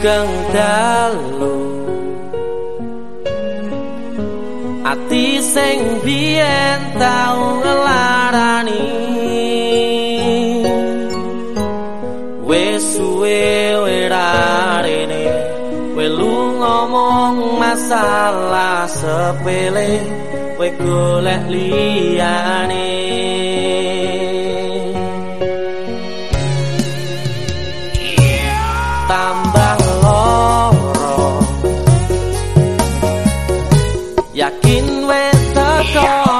Sugeng dalu. Ati sing biyen tau ngelarani. Wis suwe werarene welu ngomong masalah sepele we golek liyane circle.